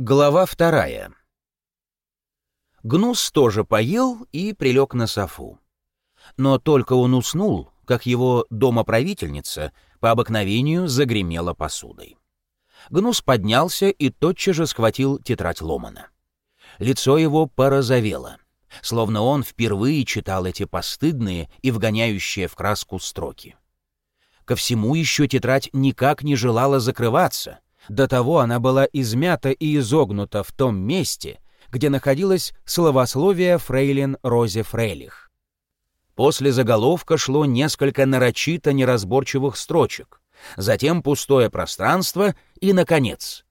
Глава вторая. Гнус тоже поел и прилег на софу. Но только он уснул, как его домоправительница по обыкновению загремела посудой. Гнус поднялся и тотчас же схватил тетрадь Ломана. Лицо его порозовело, словно он впервые читал эти постыдные и вгоняющие в краску строки. Ко всему еще тетрадь никак не желала закрываться — до того она была измята и изогнута в том месте, где находилось словословие фрейлин Розе Фрейлих. После заголовка шло несколько нарочито неразборчивых строчек, затем пустое пространство и, наконец,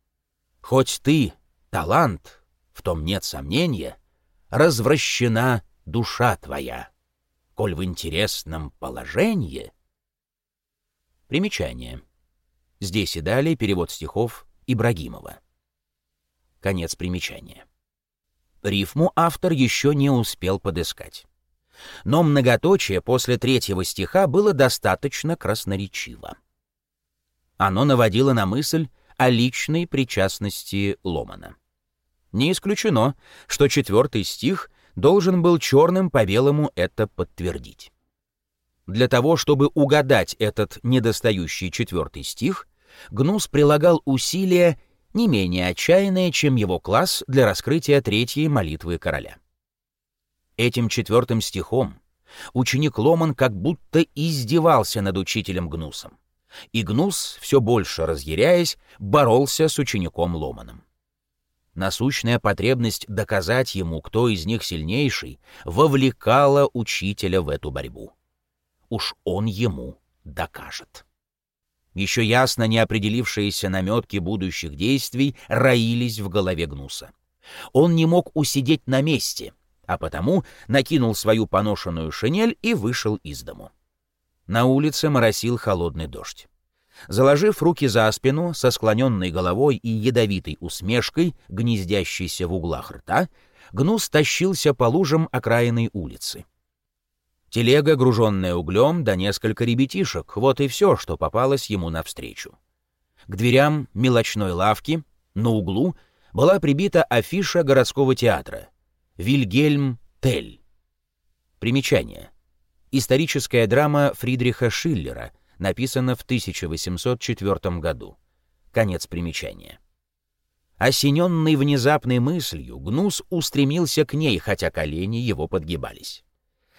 «Хоть ты, талант, в том нет сомнения, развращена душа твоя, коль в интересном положении...» Примечание. Здесь и далее перевод стихов Ибрагимова. Конец примечания. Рифму автор еще не успел подыскать. Но многоточие после третьего стиха было достаточно красноречиво. Оно наводило на мысль о личной причастности Ломана. Не исключено, что четвертый стих должен был черным по белому это подтвердить. Для того, чтобы угадать этот недостающий четвертый стих, Гнус прилагал усилия не менее отчаянные, чем его класс для раскрытия третьей молитвы короля. Этим четвертым стихом ученик Ломан как будто издевался над учителем Гнусом. И Гнус, все больше разъяряясь, боролся с учеником Ломаном. Насущная потребность доказать ему, кто из них сильнейший, вовлекала учителя в эту борьбу уж он ему докажет. Еще ясно не определившиеся наметки будущих действий роились в голове Гнуса. Он не мог усидеть на месте, а потому накинул свою поношенную шинель и вышел из дому. На улице моросил холодный дождь. Заложив руки за спину, со склоненной головой и ядовитой усмешкой, гнездящейся в углах рта, Гнус тащился по лужам окраинной улицы. Телега, груженная углем, да несколько ребятишек — вот и все, что попалось ему навстречу. К дверям мелочной лавки, на углу, была прибита афиша городского театра «Вильгельм Тель». Примечание. Историческая драма Фридриха Шиллера, написана в 1804 году. Конец примечания. Осененный внезапной мыслью, Гнус устремился к ней, хотя колени его подгибались.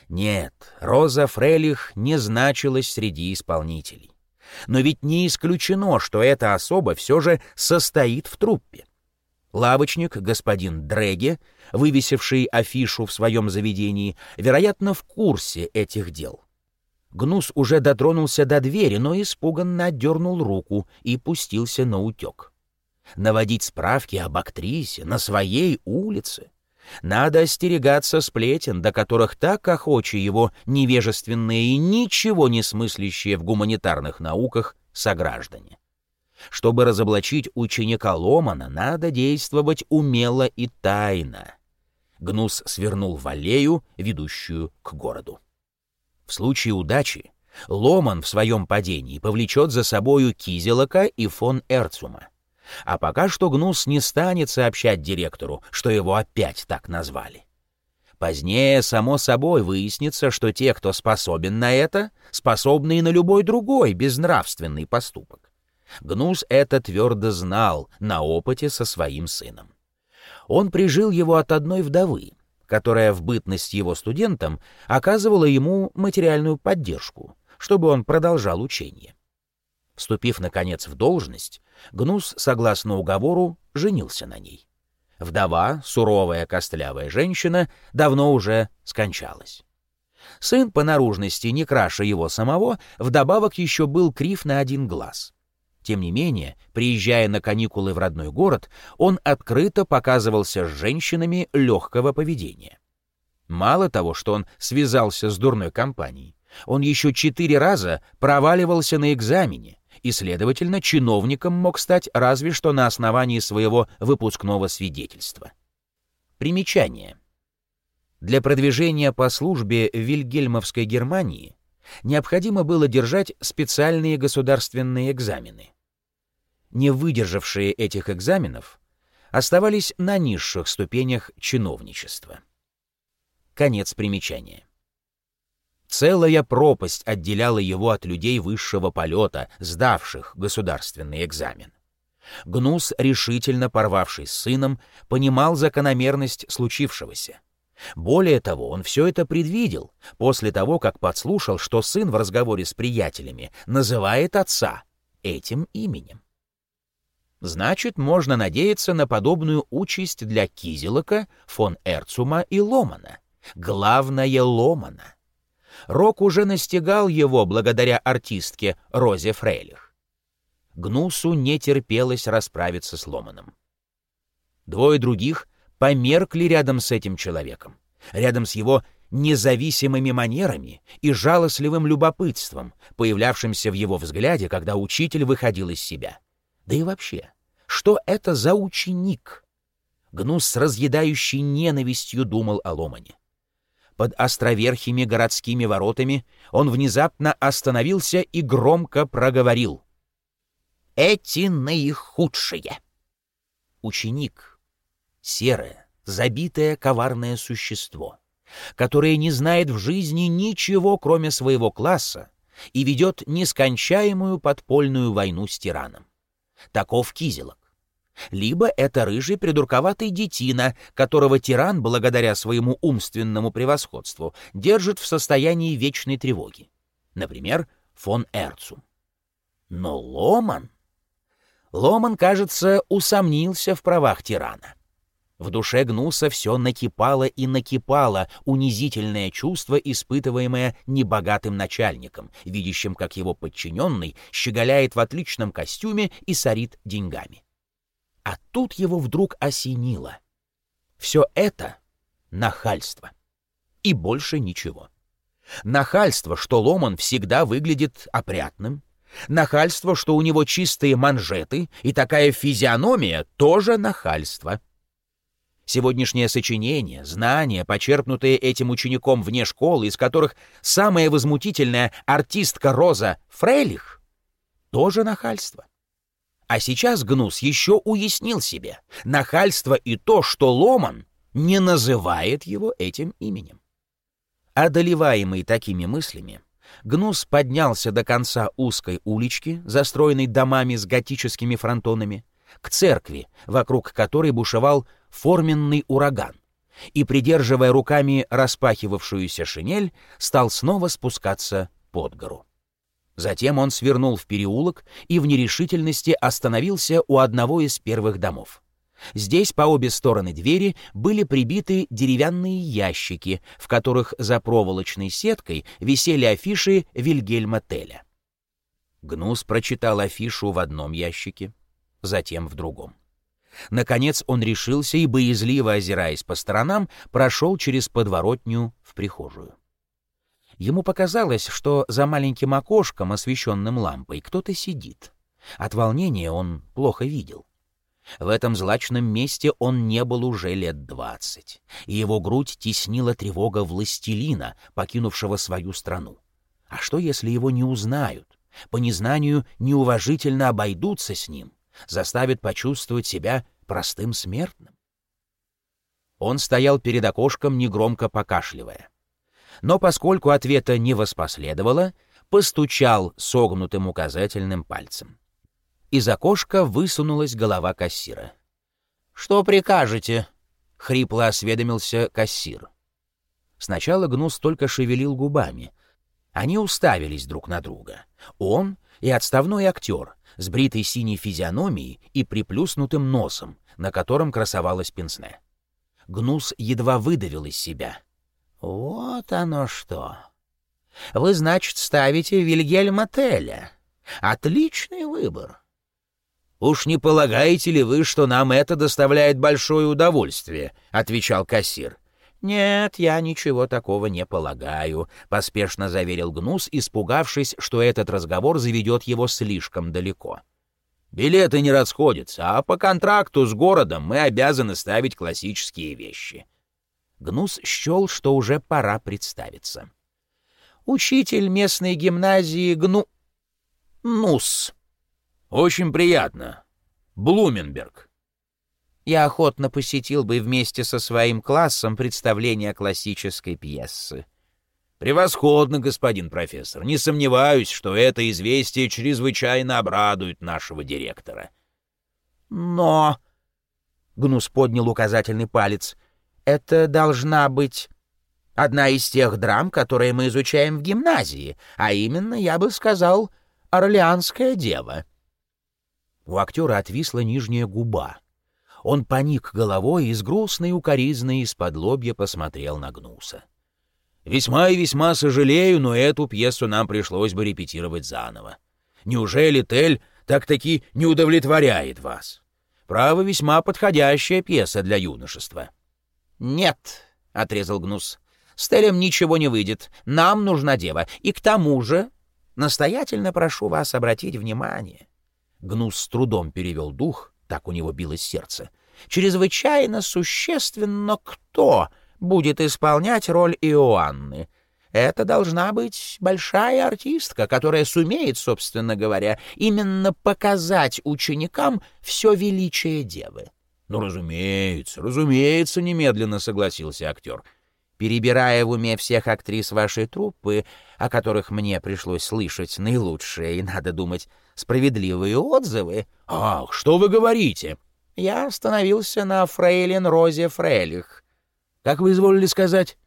Нет, Роза Фрелих не значилась среди исполнителей. Но ведь не исключено, что эта особа все же состоит в труппе. Лавочник, господин Дреге, вывесивший афишу в своем заведении, вероятно, в курсе этих дел. Гнус уже дотронулся до двери, но испуганно отдернул руку и пустился на утек. Наводить справки об актрисе на своей улице — надо остерегаться сплетен, до которых так охочи его невежественные и ничего не смыслящие в гуманитарных науках сограждане. Чтобы разоблачить ученика Ломана, надо действовать умело и тайно. Гнус свернул в аллею, ведущую к городу. В случае удачи Ломан в своем падении повлечет за собою Кизелока и фон Эрцума. А пока что Гнус не станет сообщать директору, что его опять так назвали. Позднее, само собой, выяснится, что те, кто способен на это, способны и на любой другой безнравственный поступок. Гнус это твердо знал на опыте со своим сыном. Он прижил его от одной вдовы, которая в бытность его студентом оказывала ему материальную поддержку, чтобы он продолжал учение. Вступив, наконец, в должность, Гнус, согласно уговору, женился на ней. Вдова, суровая костлявая женщина, давно уже скончалась. Сын по наружности не краше его самого, вдобавок еще был крив на один глаз. Тем не менее, приезжая на каникулы в родной город, он открыто показывался с женщинами легкого поведения. Мало того, что он связался с дурной компанией, он еще четыре раза проваливался на экзамене, и, следовательно, чиновником мог стать разве что на основании своего выпускного свидетельства. Примечание. Для продвижения по службе в Вильгельмовской Германии необходимо было держать специальные государственные экзамены. Не выдержавшие этих экзаменов оставались на низших ступенях чиновничества. Конец примечания. Целая пропасть отделяла его от людей высшего полета, сдавших государственный экзамен. Гнус, решительно порвавшись с сыном, понимал закономерность случившегося. Более того, он все это предвидел, после того, как подслушал, что сын в разговоре с приятелями называет отца этим именем. Значит, можно надеяться на подобную участь для Кизелока, фон Эрцума и Ломана. Главное — Ломана. Рок уже настигал его благодаря артистке Розе Фрейлих. Гнусу не терпелось расправиться с Ломаном. Двое других померкли рядом с этим человеком, рядом с его независимыми манерами и жалостливым любопытством, появлявшимся в его взгляде, когда учитель выходил из себя. Да и вообще, что это за ученик? Гнус с разъедающей ненавистью думал о Ломане. Под островерхими городскими воротами он внезапно остановился и громко проговорил. «Эти наихудшие!» Ученик — серое, забитое коварное существо, которое не знает в жизни ничего, кроме своего класса, и ведет нескончаемую подпольную войну с тираном. Таков Кизелок. Либо это рыжий придурковатый детина, которого тиран, благодаря своему умственному превосходству, держит в состоянии вечной тревоги. Например, фон Эрцум. Но Ломан... Ломан, кажется, усомнился в правах тирана. В душе Гнуса все накипало и накипало унизительное чувство, испытываемое небогатым начальником, видящим, как его подчиненный щеголяет в отличном костюме и сорит деньгами. А тут его вдруг осенило. Все это — нахальство. И больше ничего. Нахальство, что Ломан всегда выглядит опрятным, Нахальство, что у него чистые манжеты, и такая физиономия — тоже нахальство. Сегодняшнее сочинение, знания, почерпнутые этим учеником вне школы, из которых самая возмутительная артистка Роза Фрейлих, тоже нахальство. А сейчас Гнус еще уяснил себе нахальство и то, что Ломан не называет его этим именем. Одолеваемый такими мыслями, Гнус поднялся до конца узкой улички, застроенной домами с готическими фронтонами, к церкви, вокруг которой бушевал форменный ураган, и, придерживая руками распахивавшуюся шинель, стал снова спускаться под гору. Затем он свернул в переулок и в нерешительности остановился у одного из первых домов. Здесь по обе стороны двери были прибиты деревянные ящики, в которых за проволочной сеткой висели афиши Вильгельма Теля. Гнус прочитал афишу в одном ящике, затем в другом. Наконец он решился и, боязливо озираясь по сторонам, прошел через подворотню в прихожую. Ему показалось, что за маленьким окошком, освещенным лампой, кто-то сидит. От волнения он плохо видел. В этом злачном месте он не был уже лет двадцать, и его грудь теснила тревога властелина, покинувшего свою страну. А что, если его не узнают, по незнанию неуважительно обойдутся с ним? заставит почувствовать себя простым смертным. Он стоял перед окошком, негромко покашливая. Но поскольку ответа не воспоследовало, постучал согнутым указательным пальцем. Из окошка высунулась голова кассира. «Что прикажете?» — хрипло осведомился кассир. Сначала Гнус только шевелил губами. Они уставились друг на друга. Он и отставной актер, с бритой синей физиономией и приплюснутым носом, на котором красовалась пенсне. Гнус едва выдавил из себя. «Вот оно что! Вы, значит, ставите Вильгельма Теля. Отличный выбор!» «Уж не полагаете ли вы, что нам это доставляет большое удовольствие?» — отвечал кассир. «Нет, я ничего такого не полагаю», — поспешно заверил Гнус, испугавшись, что этот разговор заведет его слишком далеко. «Билеты не расходятся, а по контракту с городом мы обязаны ставить классические вещи». Гнус счел, что уже пора представиться. «Учитель местной гимназии Гну... Нус». «Очень приятно. Блуменберг». я охотно посетил бы вместе со своим классом представление классической пьесы. «Превосходно, господин профессор. Не сомневаюсь, что это известие чрезвычайно обрадует нашего директора». «Но...» — Гнус поднял указательный палец. «Это должна быть одна из тех драм, которые мы изучаем в гимназии, а именно, я бы сказал, «Орлеанская дева». У актера отвисла нижняя губа. Он поник головой и с грустной укоризной из-под лобья посмотрел на Гнуса. Весьма и весьма сожалею, но эту пьесу нам пришлось бы репетировать заново. Неужели Тель так-таки не удовлетворяет вас? Право, весьма подходящая пьеса для юношества. — Нет, — отрезал Гнус, — с Телем ничего не выйдет. Нам нужна дева. И к тому же настоятельно прошу вас обратить внимание. Гнус с трудом перевел дух, так у него билось сердце. Чрезвычайно существенно кто будет исполнять роль Иоанны. Это должна быть большая артистка, которая сумеет, собственно говоря, именно показать ученикам все величие девы. — Ну, разумеется, разумеется, — немедленно согласился актер. Перебирая в уме всех актрис вашей труппы, о которых мне пришлось слышать наилучшие и, надо думать, справедливые отзывы... — Ах, что вы говорите? — Я остановился на фрейлин Розе Фрейлих, как вы изволили сказать?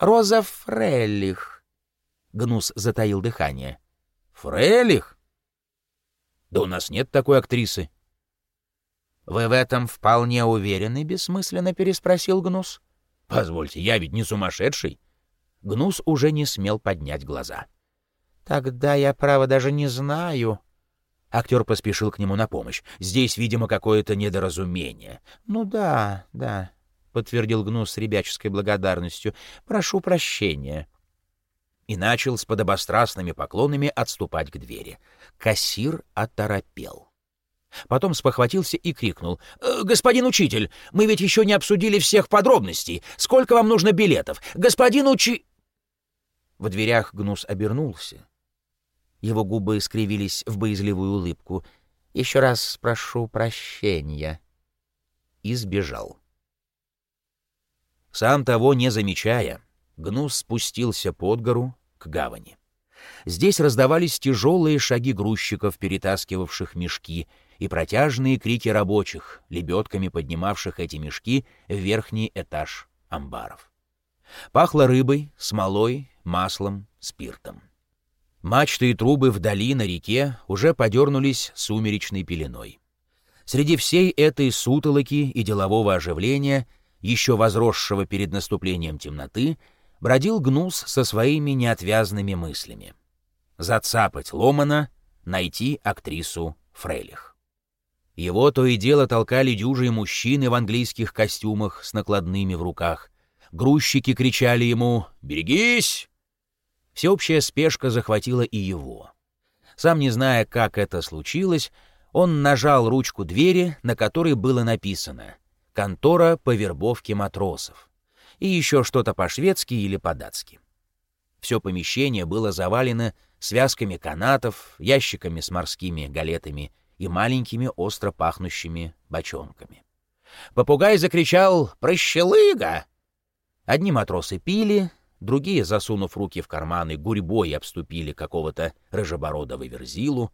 Роза Фрелих. Гнус затаил дыхание. Фрелих? Да у нас нет такой актрисы. Вы в этом вполне уверены? Бессмысленно переспросил Гнус. Позвольте, я ведь не сумасшедший. Гнус уже не смел поднять глаза. Тогда я, право, даже не знаю. Актер поспешил к нему на помощь. Здесь, видимо, какое-то недоразумение. Ну да, да. — подтвердил Гнус с ребяческой благодарностью. «Прошу прощения». И начал с подобострастными поклонами отступать к двери. Кассир оторопел. Потом спохватился и крикнул. «Э, «Господин учитель, мы ведь еще не обсудили всех подробностей. Сколько вам нужно билетов? Господин учи...» В дверях Гнус обернулся. Его губы искривились в боязливую улыбку. «Еще раз прошу прощения». И сбежал. Сам того не замечая, Гнус спустился под гору к гавани. Здесь раздавались тяжелые шаги грузчиков, перетаскивавших мешки, и протяжные крики рабочих, лебедками поднимавших эти мешки в верхний этаж амбаров. Пахло рыбой, смолой, маслом, спиртом. Мачты и трубы вдали на реке уже подернулись сумеречной пеленой. Среди всей этой сутолоки и делового оживления — еще возросшего перед наступлением темноты, бродил Гнус со своими неотвязными мыслями. Зацапать Ломана, найти актрису Фрейлих. Его то и дело толкали дюжие мужчины в английских костюмах с накладными в руках. Грузчики кричали ему «Берегись!». Всеобщая спешка захватила и его. Сам не зная, как это случилось, он нажал ручку двери, на которой было написано контора по вербовке матросов и еще что-то по-шведски или по-датски. Все помещение было завалено связками канатов, ящиками с морскими галетами и маленькими остро пахнущими бочонками. Попугай закричал «Прощелыга!». Одни матросы пили, другие, засунув руки в карманы, гурьбой обступили какого-то рыжебородого верзилу,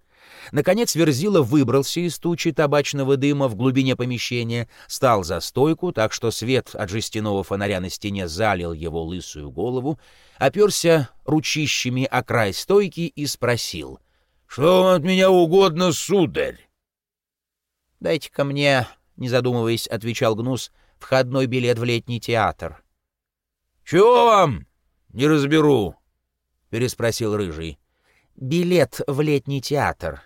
Наконец Верзила выбрался из тучи табачного дыма в глубине помещения, стал за стойку, так что свет от жестяного фонаря на стене залил его лысую голову, оперся ручищами о край стойки и спросил. — Что вам от меня угодно, сударь? — Дайте-ка мне, — не задумываясь, отвечал Гнус, — входной билет в летний театр. — Чего вам? Не разберу, — переспросил Рыжий билет в летний театр.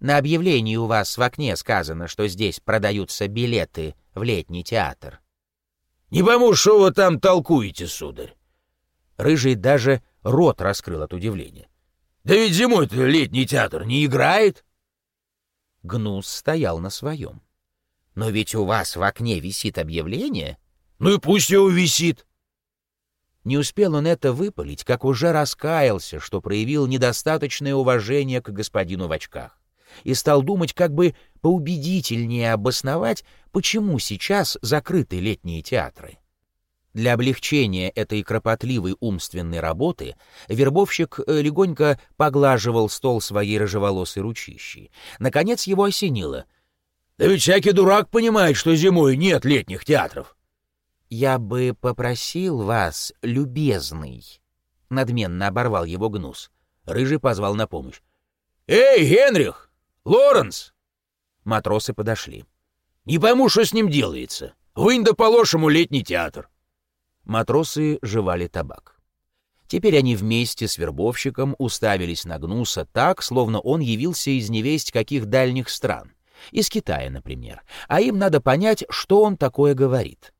На объявлении у вас в окне сказано, что здесь продаются билеты в летний театр. — Не пойму, что вы там толкуете, сударь. Рыжий даже рот раскрыл от удивления. — Да ведь зимой-то летний театр не играет. Гнус стоял на своем. — Но ведь у вас в окне висит объявление. — Ну и пусть его висит. Не успел он это выпалить, как уже раскаялся, что проявил недостаточное уважение к господину в очках. и стал думать, как бы поубедительнее обосновать, почему сейчас закрыты летние театры. Для облегчения этой кропотливой умственной работы вербовщик э, легонько поглаживал стол своей рыжеволосой ручищей. Наконец его осенило. «Да ведь всякий дурак понимает, что зимой нет летних театров». «Я бы попросил вас, любезный...» Надменно оборвал его гнус. Рыжий позвал на помощь. «Эй, Генрих! Лоренс!» Матросы подошли. «Не пойму, что с ним делается. Вынь да по-лошему летний театр». Матросы жевали табак. Теперь они вместе с вербовщиком уставились на Гнуса так, словно он явился из невесть каких дальних стран. Из Китая, например. А им надо понять, что он такое говорит.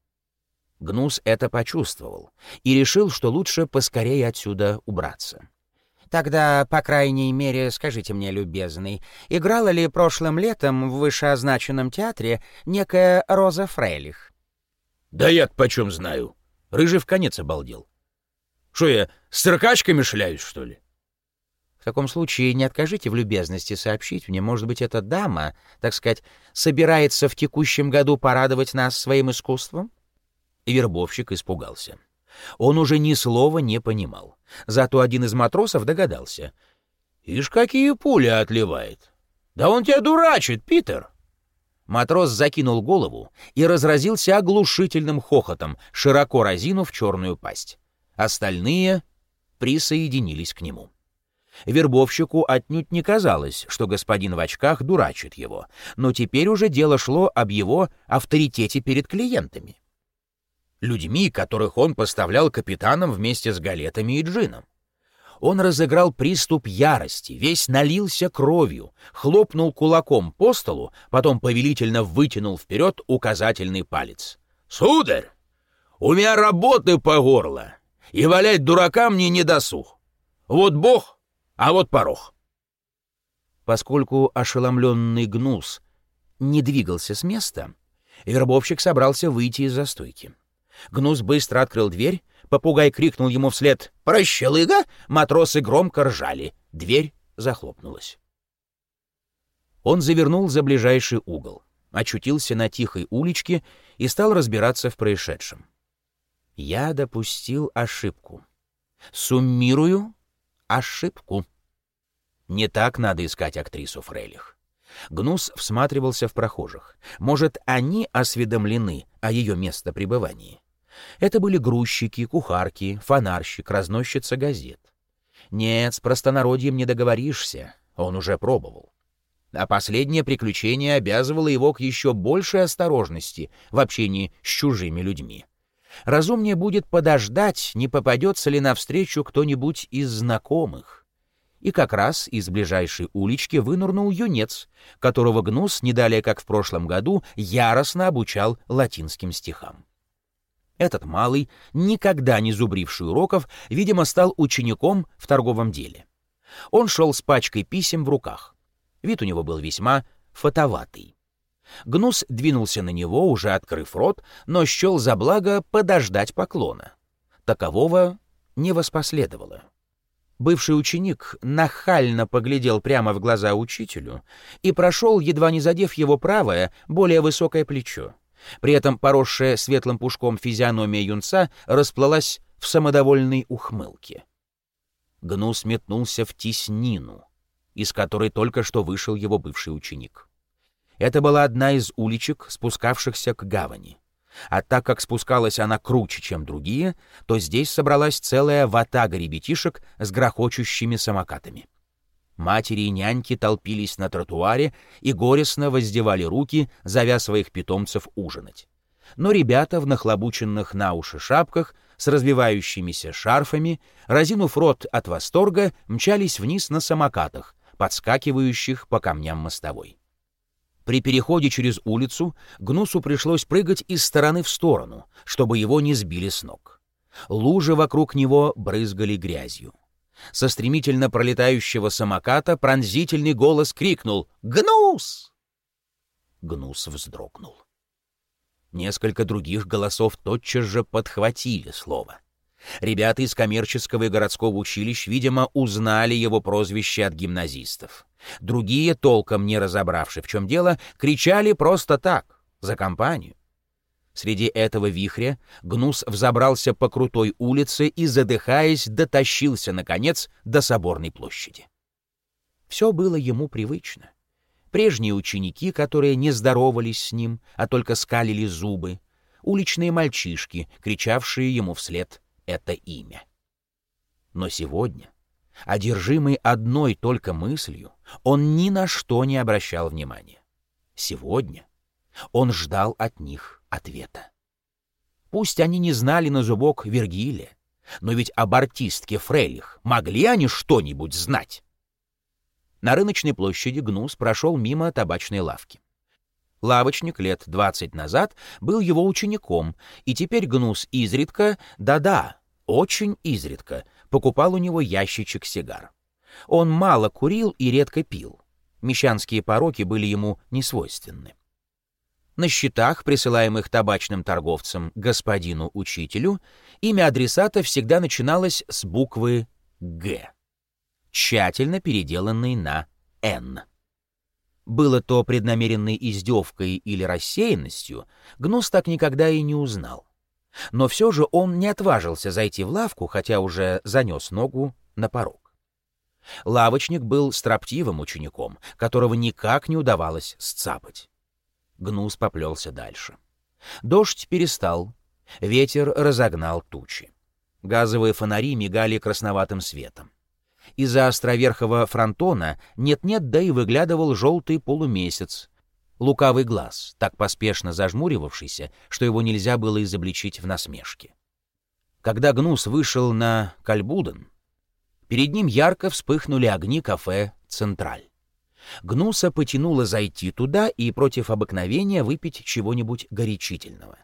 Гнус это почувствовал и решил, что лучше поскорее отсюда убраться. «Тогда, по крайней мере, скажите мне, любезный, играла ли прошлым летом в вышеозначенном театре некая Роза Фрейлих?» «Да я почем знаю?» Рыжий в конец обалдел. Что я, с циркачками шляюсь, что ли? В таком случае не откажите в любезности сообщить мне, может быть, эта дама, так сказать, собирается в текущем году порадовать нас своим искусством? И вербовщик испугался. Он уже ни слова не понимал. Зато один из матросов догадался. «Ишь, какие пули отливает! Да он тебя дурачит, Питер!» Матрос закинул голову и разразился оглушительным хохотом, широко разинув черную пасть. Остальные присоединились к нему. Вербовщику отнюдь не казалось, что господин в очках дурачит его, но теперь уже дело шло об его авторитете перед клиентами. Людьми, которых он поставлял капитаном вместе с галетами и джином. Он разыграл приступ ярости, весь налился кровью, хлопнул кулаком по столу, потом повелительно вытянул вперед указательный палец. «Сударь, у меня работы по горло, и валять дурака мне не досуг. Вот бог, а вот порог». Поскольку ошеломленный гнус не двигался с места, вербовщик собрался выйти из застойки. Гнус быстро открыл дверь, попугай крикнул ему вслед «Прощелыга!», матросы громко ржали. Дверь захлопнулась. Он завернул за ближайший угол, очутился на тихой уличке и стал разбираться в происшедшем. Я допустил ошибку. Суммирую ошибку. Не так надо искать актрису Фрейлих. Гнус всматривался в прохожих. Может, они осведомлены о ее местопребывании. Это были грузчики, кухарки, фонарщик, разносчица газет. Нет, с простонародьем не договоришься, он уже пробовал. А последнее приключение обязывало его к еще большей осторожности в общении с чужими людьми. Разумнее будет подождать, не попадется ли навстречу кто-нибудь из знакомых. И как раз из ближайшей улички вынырнул юнец, которого Гнус, не далее как в прошлом году, яростно обучал латинским стихам. Этот малый, никогда не зубривший уроков, видимо, стал учеником в торговом деле. Он шел с пачкой писем в руках. Вид у него был весьма фотоватый. Гнус двинулся на него, уже открыв рот, но счел за благо подождать поклона. Такового не воспоследовало. Бывший ученик нахально поглядел прямо в глаза учителю и прошел, едва не задев его правое, более высокое плечо. При этом поросшая светлым пушком физиономия юнца расплылась в самодовольной ухмылке. Гнус метнулся в теснину, из которой только что вышел его бывший ученик. Это была одна из уличек, спускавшихся к гавани. А так как спускалась она круче, чем другие, то здесь собралась целая ватага ребятишек с грохочущими самокатами. Матери и няньки толпились на тротуаре и горестно воздевали руки, зовя своих питомцев ужинать. Но ребята в нахлобученных на уши шапках с развивающимися шарфами, разинув рот от восторга, мчались вниз на самокатах, подскакивающих по камням мостовой. При переходе через улицу Гнусу пришлось прыгать из стороны в сторону, чтобы его не сбили с ног. Лужи вокруг него брызгали грязью. Со стремительно пролетающего самоката пронзительный голос крикнул «Гнус!». Гнус вздрогнул. Несколько других голосов тотчас же подхватили слово. Ребята из коммерческого и городского училищ, видимо, узнали его прозвище от гимназистов. Другие, толком не разобравши, в чем дело, кричали просто так, за компанию. Среди этого вихря Гнус взобрался по крутой улице и, задыхаясь, дотащился, наконец, до Соборной площади. Все было ему привычно. Прежние ученики, которые не здоровались с ним, а только скалили зубы, уличные мальчишки, кричавшие ему вслед это имя. Но сегодня, одержимый одной только мыслью, он ни на что не обращал внимания. Сегодня он ждал от них ответа. Пусть они не знали на зубок Вергилия, но ведь об артистке Фрейлих могли они что-нибудь знать? На рыночной площади Гнус прошел мимо табачной лавки. Лавочник лет двадцать назад был его учеником, и теперь Гнус изредка, да-да, очень изредка, покупал у него ящичек сигар. Он мало курил и редко пил. Мещанские пороки были ему несвойственны. На счетах, присылаемых табачным торговцем господину учителю, имя адресата всегда начиналось с буквы «Г», тщательно переделанной на «Н». Было то преднамеренной издевкой или рассеянностью, Гнус так никогда и не узнал. Но все же он не отважился зайти в лавку, хотя уже занес ногу на порог. Лавочник был строптивым учеником, которого никак не удавалось сцапать. Гнус поплелся дальше. Дождь перестал, ветер разогнал тучи. Газовые фонари мигали красноватым светом. Из-за островерхого фронтона нет-нет, да и выглядывал желтый полумесяц. Лукавый глаз, так поспешно зажмуривавшийся, что его нельзя было изобличить в насмешке. Когда Гнус вышел на Кальбуден, перед ним ярко вспыхнули огни кафе «Централь». Гнуса потянуло зайти туда и против обыкновения выпить чего-нибудь горячительного.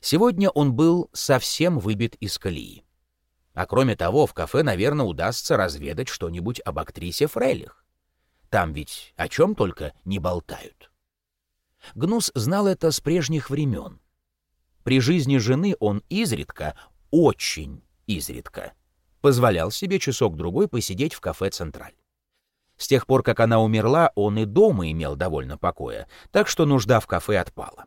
Сегодня он был совсем выбит из колеи. А кроме того, в кафе, наверное, удастся разведать что-нибудь об актрисе Фрейлих. Там ведь о чем только не болтают. Гнус знал это с прежних времен. При жизни жены он изредка, очень изредка, позволял себе часок-другой посидеть в кафе «Централь». С тех пор, как она умерла, он и дома имел довольно покоя, так что нужда в кафе отпала.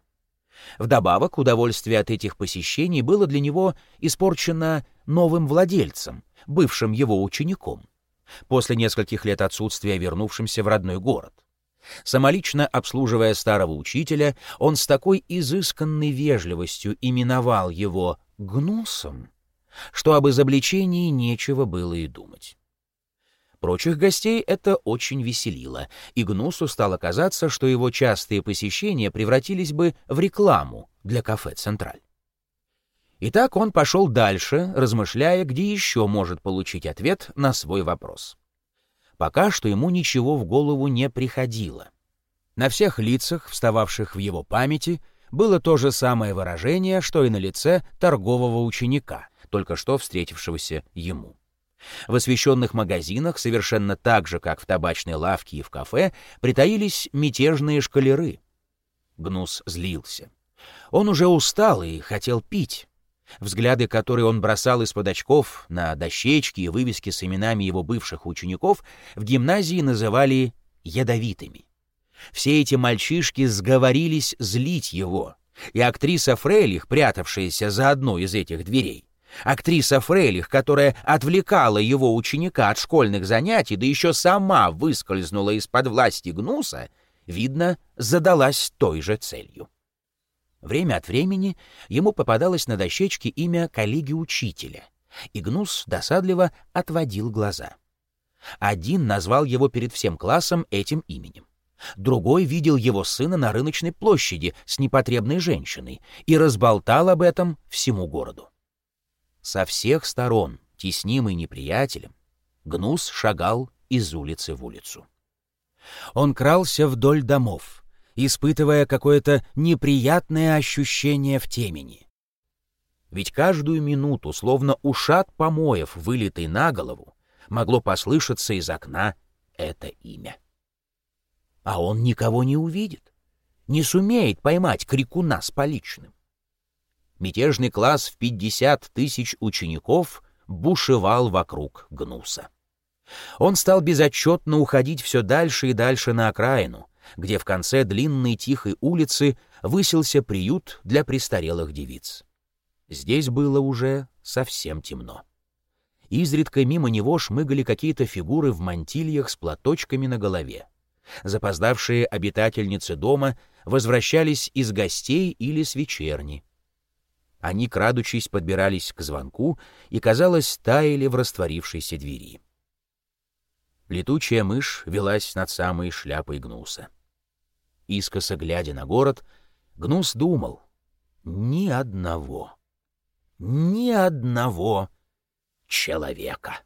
Вдобавок, удовольствие от этих посещений было для него испорчено новым владельцем, бывшим его учеником, после нескольких лет отсутствия вернувшимся в родной город. Самолично обслуживая старого учителя, он с такой изысканной вежливостью именовал его «гнусом», что об изобличении нечего было и думать. Прочих гостей это очень веселило, и Гнусу стало казаться, что его частые посещения превратились бы в рекламу для кафе «Централь». Итак, он пошел дальше, размышляя, где еще может получить ответ на свой вопрос. Пока что ему ничего в голову не приходило. На всех лицах, встававших в его памяти, было то же самое выражение, что и на лице торгового ученика, только что встретившегося ему. В освещенных магазинах, совершенно так же, как в табачной лавке и в кафе, притаились мятежные шкалеры. Гнус злился. Он уже устал и хотел пить. Взгляды, которые он бросал из-под очков на дощечки и вывески с именами его бывших учеников, в гимназии называли ядовитыми. Все эти мальчишки сговорились злить его, и актриса Фрейлих, прятавшаяся за одной из этих дверей, Актриса Фрейлих, которая отвлекала его ученика от школьных занятий, да еще сама выскользнула из-под власти Гнуса, видно, задалась той же целью. Время от времени ему попадалось на дощечке имя коллеги-учителя, и Гнус досадливо отводил глаза. Один назвал его перед всем классом этим именем. Другой видел его сына на рыночной площади с непотребной женщиной и разболтал об этом всему городу. Со всех сторон, теснимый неприятелем, Гнус шагал из улицы в улицу. Он крался вдоль домов, испытывая какое-то неприятное ощущение в темени. Ведь каждую минуту, словно ушат помоев, вылитый на голову, могло послышаться из окна это имя. А он никого не увидит, не сумеет поймать крикуна с поличным. Мятежный класс в 50 тысяч учеников бушевал вокруг Гнуса. Он стал безотчетно уходить все дальше и дальше на окраину, где в конце длинной тихой улицы высился приют для престарелых девиц. Здесь было уже совсем темно. Изредка мимо него шмыгали какие-то фигуры в мантильях с платочками на голове. Запоздавшие обитательницы дома возвращались из гостей или с вечерни. Они, крадучись, подбирались к звонку и, казалось, таяли в растворившейся двери. Летучая мышь велась над самой шляпой Гнуса. Искоса глядя на город, Гнус думал — ни одного, ни одного человека.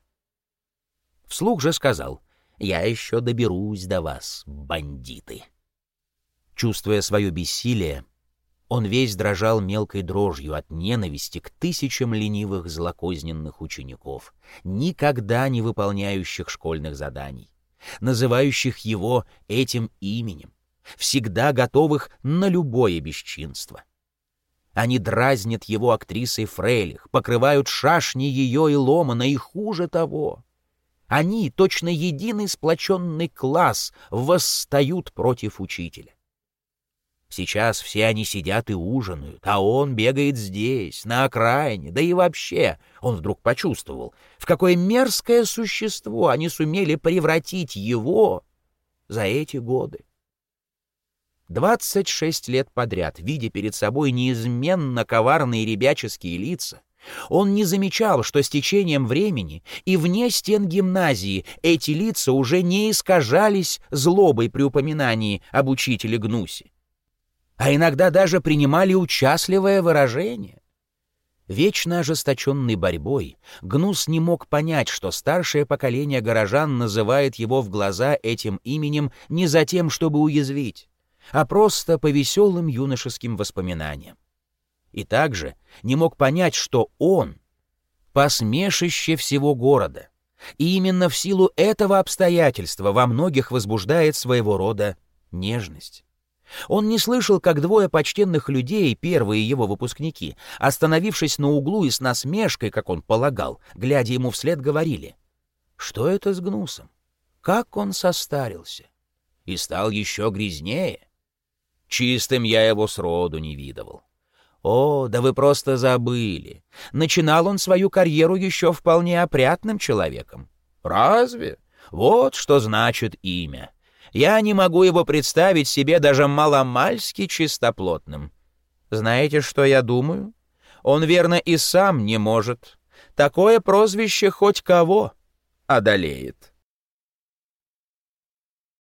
Вслух же сказал — я еще доберусь до вас, бандиты. Чувствуя свое бессилие, он весь дрожал мелкой дрожью от ненависти к тысячам ленивых злокозненных учеников, никогда не выполняющих школьных заданий, называющих его этим именем, всегда готовых на любое бесчинство. Они дразнят его актрисой Фрейлих, покрывают шашни ее и ломана, и хуже того. Они, точно единый сплоченный класс, восстают против учителя. Сейчас все они сидят и ужинают, а он бегает здесь, на окраине, да и вообще. Он вдруг почувствовал, в какое мерзкое существо они сумели превратить его за эти годы. Двадцать шесть лет подряд, видя перед собой неизменно коварные ребяческие лица, он не замечал, что с течением времени и вне стен гимназии эти лица уже не искажались злобой при упоминании об учителе Гнусе а иногда даже принимали участливое выражение. Вечно ожесточенной борьбой Гнус не мог понять, что старшее поколение горожан называет его в глаза этим именем не за тем, чтобы уязвить, а просто по веселым юношеским воспоминаниям. И также не мог понять, что он — посмешище всего города, и именно в силу этого обстоятельства во многих возбуждает своего рода нежность. Он не слышал, как двое почтенных людей, первые его выпускники, остановившись на углу и с насмешкой, как он полагал, глядя ему вслед, говорили, «Что это с Гнусом? Как он состарился? И стал еще грязнее? Чистым я его сроду не видывал. О, да вы просто забыли. Начинал он свою карьеру еще вполне опрятным человеком. Разве? Вот что значит имя. Я не могу его представить себе даже маломальски чистоплотным. Знаете, что я думаю? Он, верно, и сам не может. Такое прозвище хоть кого одолеет.